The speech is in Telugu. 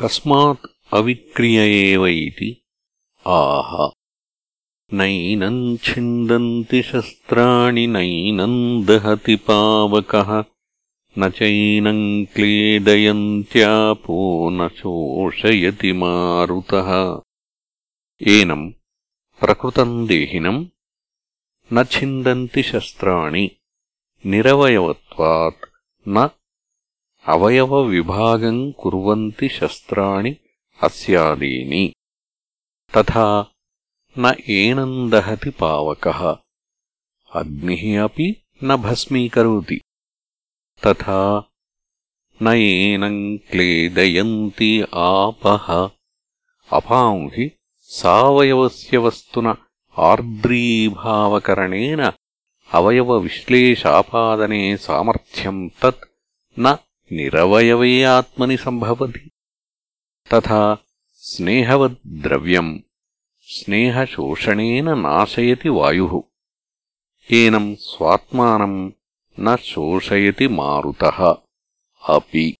कस्मात् अविक्रिय एव इति। आह। नैनम् छिन्दन्ति शस्त्राणि नैनम् दहति पावकः। न चैनम् क्लेदयन्त्यापो न शोषयति मारुतः। एनम् प्रकृतम् देहिनम् न छिन्दन्ति शस्त्राणि। निरवयवत्वात् न अवयवविभागम् कुर्वन्ति शस्त्राणि अस्यादीनि तथा न एनम् दहति पावकः अग्निः अपि न भस्मीकरोति तथा न एनम् क्लेदयन्ति आपः अपांहि सावयवस्य वस्तुन आर्द्रीभावकरणेन अवयवविश्लेषापादने सामर्थ्यम् तत् न నిరవయవే ఆత్మని సంభవతి. తథా స్నేహవద్ద్రవ్యం స్నేహశోషణేన నాశయతి వాయు. ఏనం స్వాత్మానం నోషయతి మారుత. అపి